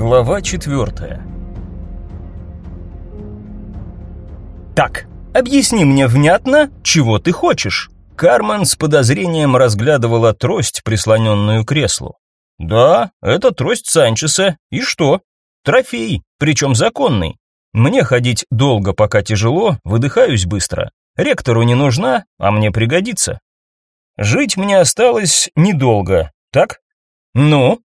Глава четвертая «Так, объясни мне внятно, чего ты хочешь?» Кармен с подозрением разглядывала трость, прислоненную к креслу. «Да, это трость Санчеса. И что? Трофей, причем законный. Мне ходить долго, пока тяжело, выдыхаюсь быстро. Ректору не нужна, а мне пригодится. Жить мне осталось недолго, так? Ну?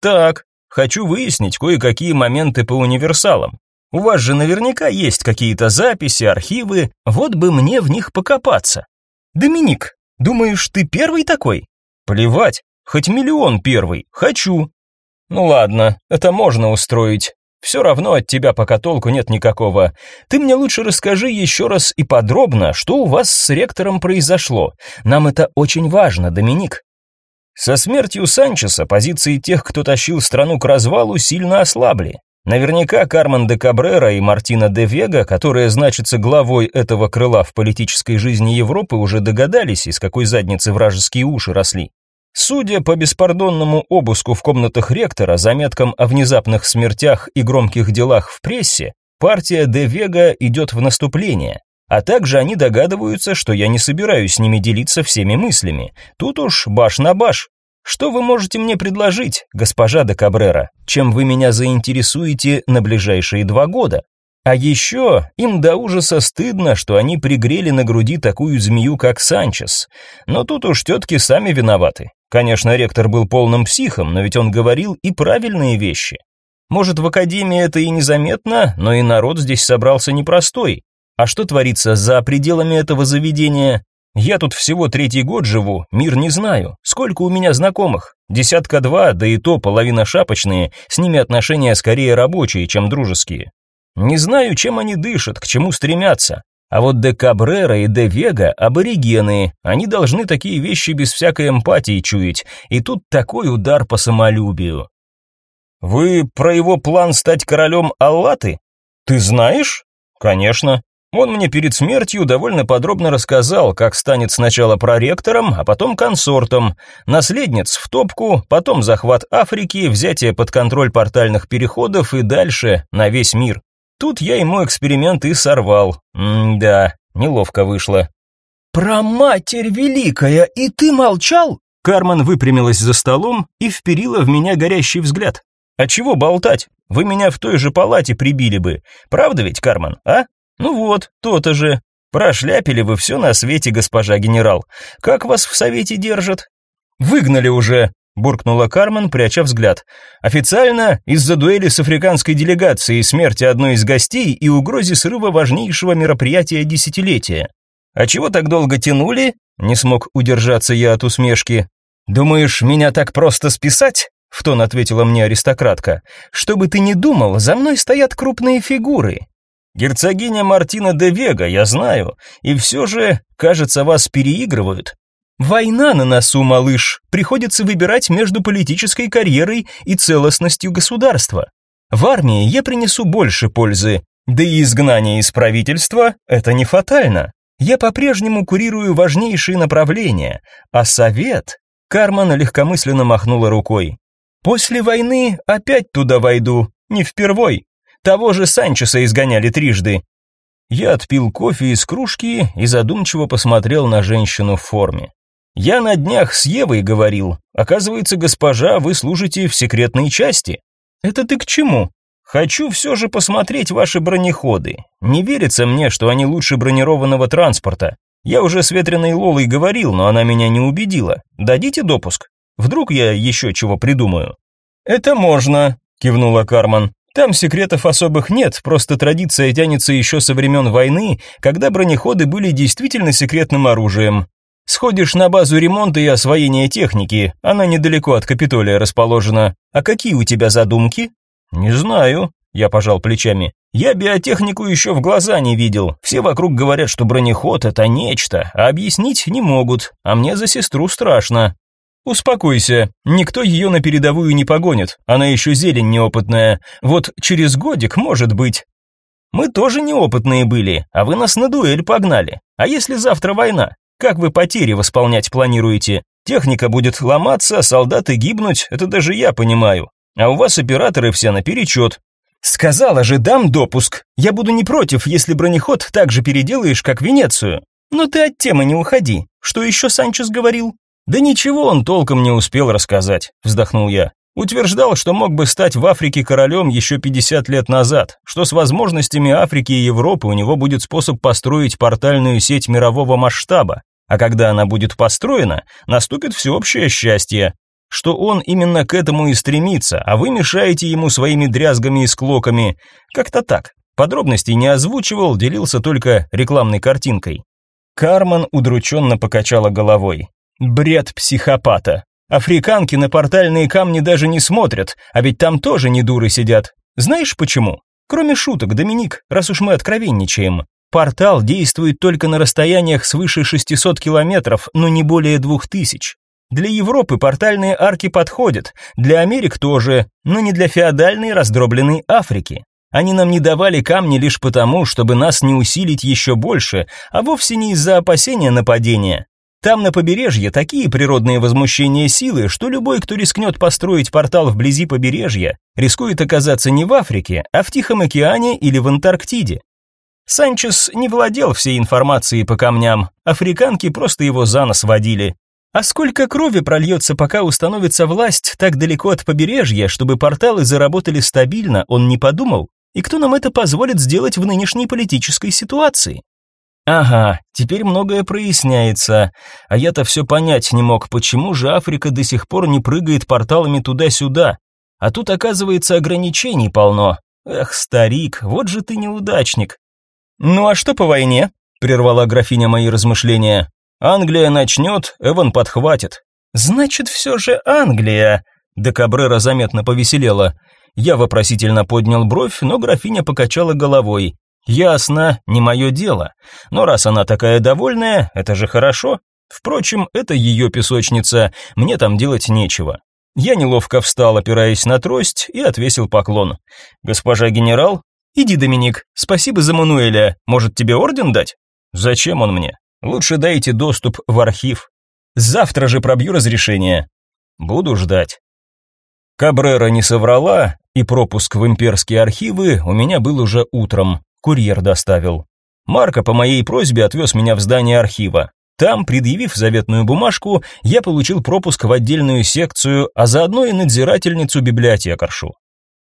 Так, хочу выяснить кое-какие моменты по универсалам. У вас же наверняка есть какие-то записи, архивы, вот бы мне в них покопаться. Доминик, думаешь, ты первый такой? Плевать, хоть миллион первый, хочу. Ну ладно, это можно устроить. Все равно от тебя пока толку нет никакого. Ты мне лучше расскажи еще раз и подробно, что у вас с ректором произошло. Нам это очень важно, Доминик. Со смертью Санчеса позиции тех, кто тащил страну к развалу, сильно ослабли. Наверняка Кармен де Кабрера и Мартина де Вега, которые значатся главой этого крыла в политической жизни Европы, уже догадались, из какой задницы вражеские уши росли. Судя по беспардонному обыску в комнатах ректора, заметкам о внезапных смертях и громких делах в прессе, партия Де Вега идет в наступление, а также они догадываются, что я не собираюсь с ними делиться всеми мыслями. Тут уж баш на баш. Что вы можете мне предложить, госпожа де Кабрера? Чем вы меня заинтересуете на ближайшие два года? А еще им до ужаса стыдно, что они пригрели на груди такую змею, как Санчес. Но тут уж тетки сами виноваты. Конечно, ректор был полным психом, но ведь он говорил и правильные вещи. Может, в академии это и незаметно, но и народ здесь собрался непростой. А что творится за пределами этого заведения? Я тут всего третий год живу, мир не знаю. Сколько у меня знакомых? Десятка два, да и то половина шапочные, с ними отношения скорее рабочие, чем дружеские. Не знаю, чем они дышат, к чему стремятся. А вот де Кабрера и де Вега аборигены, они должны такие вещи без всякой эмпатии чуять, и тут такой удар по самолюбию. Вы про его план стать королем Аллаты? Ты знаешь? Конечно. Он мне перед смертью довольно подробно рассказал, как станет сначала проректором, а потом консортом, наследниц в топку, потом захват Африки, взятие под контроль портальных переходов и дальше на весь мир. Тут я ему эксперимент и сорвал. М-да, неловко вышло. «Про матерь великая, и ты молчал?» Кармен выпрямилась за столом и вперила в меня горящий взгляд. «А чего болтать? Вы меня в той же палате прибили бы. Правда ведь, Кармен, а? Ну вот, то-то же. Прошляпили вы все на свете, госпожа генерал. Как вас в совете держат?» «Выгнали уже», буркнула Кармен, пряча взгляд. Официально из-за дуэли с африканской делегацией, смерти одной из гостей и угрозе срыва важнейшего мероприятия десятилетия. А чего так долго тянули? Не смог удержаться я от усмешки. Думаешь, меня так просто списать? В тон ответила мне аристократка. Чтобы ты не думал, за мной стоят крупные фигуры. Герцогиня Мартина де Вега, я знаю, и все же, кажется, вас переигрывают. Война на носу, малыш. Приходится выбирать между политической карьерой и целостностью государства. В армии я принесу больше пользы, да и изгнание из правительства это не фатально. Я по-прежнему курирую важнейшие направления, а совет Карман легкомысленно махнула рукой. После войны опять туда войду, не впервой. Того же Санчеса изгоняли трижды. Я отпил кофе из кружки и задумчиво посмотрел на женщину в форме. Я на днях с Евой говорил. Оказывается, госпожа, вы служите в секретной части. Это ты к чему? Хочу все же посмотреть ваши бронеходы. Не верится мне, что они лучше бронированного транспорта. Я уже с ветреной Лолой говорил, но она меня не убедила. Дадите допуск? Вдруг я еще чего придумаю? Это можно, кивнула Карман. Там секретов особых нет, просто традиция тянется еще со времен войны, когда бронеходы были действительно секретным оружием. Сходишь на базу ремонта и освоения техники, она недалеко от Капитолия расположена. А какие у тебя задумки? Не знаю, я пожал плечами. Я биотехнику еще в глаза не видел. Все вокруг говорят, что бронеход это нечто, а объяснить не могут. А мне за сестру страшно. Успокойся, никто ее на передовую не погонит. Она еще зелень неопытная. Вот через годик, может быть. Мы тоже неопытные были, а вы нас на дуэль погнали. А если завтра война? Как вы потери восполнять планируете? Техника будет ломаться, солдаты гибнуть, это даже я понимаю. А у вас операторы все наперечет. Сказала же, дам допуск. Я буду не против, если бронеход так же переделаешь, как Венецию. Но ты от темы не уходи. Что еще Санчес говорил? Да ничего он толком не успел рассказать, вздохнул я. Утверждал, что мог бы стать в Африке королем еще 50 лет назад, что с возможностями Африки и Европы у него будет способ построить портальную сеть мирового масштаба, а когда она будет построена, наступит всеобщее счастье, что он именно к этому и стремится, а вы мешаете ему своими дрязгами и склоками. Как-то так. Подробностей не озвучивал, делился только рекламной картинкой. Карман удрученно покачала головой. Бред психопата. Африканки на портальные камни даже не смотрят, а ведь там тоже не дуры сидят. Знаешь почему? Кроме шуток, Доминик, раз уж мы откровенничаем. Портал действует только на расстояниях свыше 600 километров, но не более 2000. Для Европы портальные арки подходят, для Америк тоже, но не для феодальной раздробленной Африки. Они нам не давали камни лишь потому, чтобы нас не усилить еще больше, а вовсе не из-за опасения нападения. Там на побережье такие природные возмущения силы, что любой, кто рискнет построить портал вблизи побережья, рискует оказаться не в Африке, а в Тихом океане или в Антарктиде. Санчес не владел всей информацией по камням, африканки просто его за нос водили. А сколько крови прольется, пока установится власть так далеко от побережья, чтобы порталы заработали стабильно, он не подумал. И кто нам это позволит сделать в нынешней политической ситуации? Ага, теперь многое проясняется. А я-то все понять не мог, почему же Африка до сих пор не прыгает порталами туда-сюда. А тут, оказывается, ограничений полно. Эх, старик, вот же ты неудачник. Ну а что по войне? Прервала графиня мои размышления. Англия начнет, Эван подхватит. Значит, все же Англия. Де Кабрера заметно повеселела. Я вопросительно поднял бровь, но графиня покачала головой. Ясно, не мое дело. Но раз она такая довольная, это же хорошо. Впрочем, это ее песочница, мне там делать нечего. Я неловко встал, опираясь на трость, и отвесил поклон. «Госпожа генерал?» «Иди, Доминик, спасибо за Мануэля. Может, тебе орден дать?» «Зачем он мне? Лучше дайте доступ в архив. Завтра же пробью разрешение. Буду ждать». Кабрера не соврала, и пропуск в имперские архивы у меня был уже утром. Курьер доставил. Марко по моей просьбе отвез меня в здание архива. Там, предъявив заветную бумажку, я получил пропуск в отдельную секцию, а заодно и надзирательницу-библиотекаршу.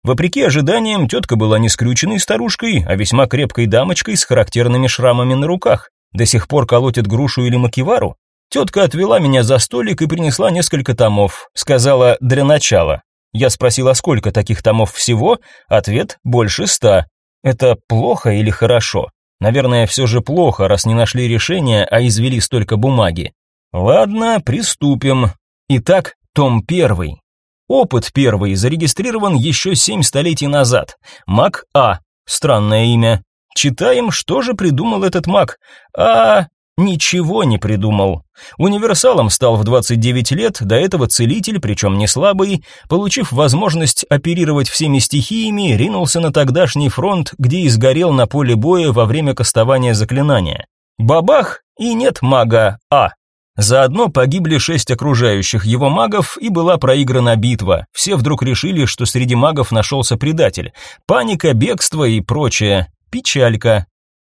Вопреки ожиданиям, тетка была не скрюченной старушкой, а весьма крепкой дамочкой с характерными шрамами на руках. До сих пор колотит грушу или макивару. Тетка отвела меня за столик и принесла несколько томов. Сказала «для начала». Я спросил, а сколько таких томов всего? Ответ – больше ста. Это плохо или хорошо? Наверное, все же плохо, раз не нашли решения, а извели столько бумаги. Ладно, приступим. Итак, том первый. Опыт первый зарегистрирован еще семь столетий назад. Маг А. Странное имя. Читаем, что же придумал этот маг. А ничего не придумал. Универсалом стал в 29 лет, до этого целитель, причем не слабый, получив возможность оперировать всеми стихиями, ринулся на тогдашний фронт, где и сгорел на поле боя во время кастования заклинания. Бабах, и нет мага А. Заодно погибли шесть окружающих его магов, и была проиграна битва. Все вдруг решили, что среди магов нашелся предатель. Паника, бегство и прочее. Печалька.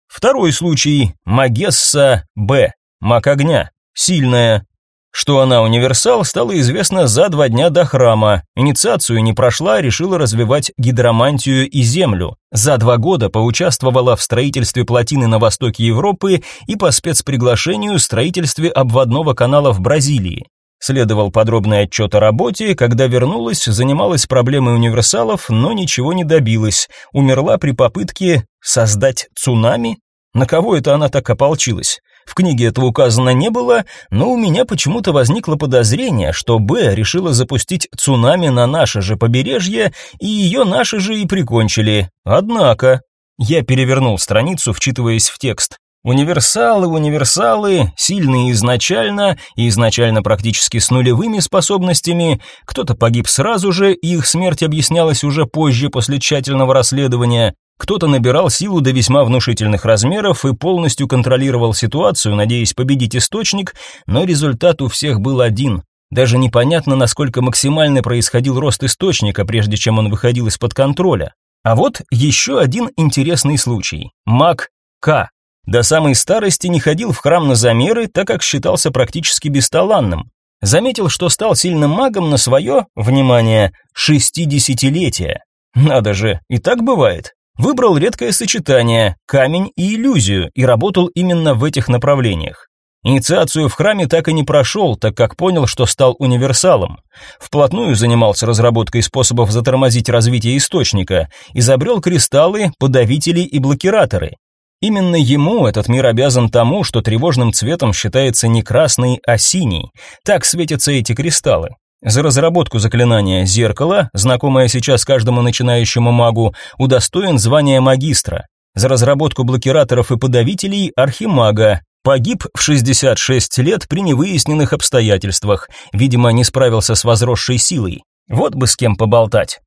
Второй случай – Магесса Б, маг огня, сильная. Что она универсал, стало известно за два дня до храма. Инициацию не прошла, решила развивать гидромантию и землю. За два года поучаствовала в строительстве плотины на востоке Европы и по спецприглашению строительстве обводного канала в Бразилии. Следовал подробный отчет о работе, когда вернулась, занималась проблемой универсалов, но ничего не добилась. Умерла при попытке создать цунами? На кого это она так ополчилась? В книге этого указано не было, но у меня почему-то возникло подозрение, что Б решила запустить цунами на наше же побережье, и ее наши же и прикончили. Однако... Я перевернул страницу, вчитываясь в текст. Универсалы, универсалы, сильные изначально, и изначально практически с нулевыми способностями, кто-то погиб сразу же, и их смерть объяснялась уже позже, после тщательного расследования, кто-то набирал силу до весьма внушительных размеров и полностью контролировал ситуацию, надеясь победить источник, но результат у всех был один. Даже непонятно, насколько максимально происходил рост источника, прежде чем он выходил из-под контроля. А вот еще один интересный случай. Маг К. До самой старости не ходил в храм на замеры, так как считался практически бесталанным. Заметил, что стал сильным магом на свое, внимание, шестидесятилетие. Надо же, и так бывает. Выбрал редкое сочетание – камень и иллюзию, и работал именно в этих направлениях. Инициацию в храме так и не прошел, так как понял, что стал универсалом. Вплотную занимался разработкой способов затормозить развитие источника, изобрел кристаллы, подавители и блокираторы. Именно ему этот мир обязан тому, что тревожным цветом считается не красный, а синий. Так светятся эти кристаллы. За разработку заклинания «Зеркало», знакомое сейчас каждому начинающему магу, удостоен звания магистра. За разработку блокираторов и подавителей – архимага. Погиб в 66 лет при невыясненных обстоятельствах, видимо, не справился с возросшей силой. Вот бы с кем поболтать.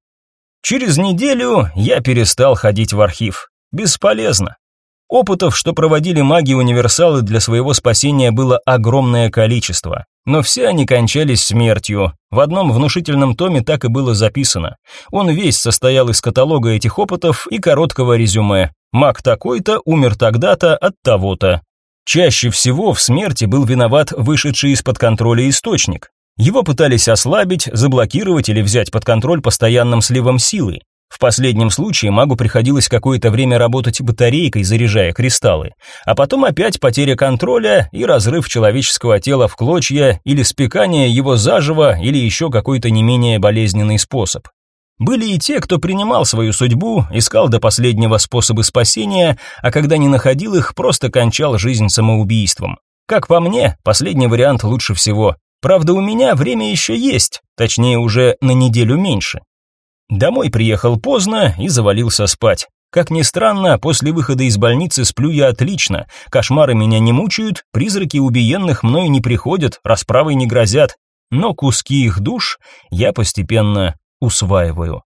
Через неделю я перестал ходить в архив. Бесполезно. Опытов, что проводили маги-универсалы для своего спасения, было огромное количество. Но все они кончались смертью. В одном внушительном томе так и было записано. Он весь состоял из каталога этих опытов и короткого резюме. Маг такой-то умер тогда-то от того-то. Чаще всего в смерти был виноват вышедший из-под контроля источник. Его пытались ослабить, заблокировать или взять под контроль постоянным сливом силы. В последнем случае магу приходилось какое-то время работать батарейкой, заряжая кристаллы, а потом опять потеря контроля и разрыв человеческого тела в клочья или спекание его заживо или еще какой-то не менее болезненный способ. Были и те, кто принимал свою судьбу, искал до последнего способы спасения, а когда не находил их, просто кончал жизнь самоубийством. Как по мне, последний вариант лучше всего. Правда, у меня время еще есть, точнее уже на неделю меньше. Домой приехал поздно и завалился спать. Как ни странно, после выхода из больницы сплю я отлично. Кошмары меня не мучают, призраки убиенных мною не приходят, расправой не грозят. Но куски их душ я постепенно усваиваю.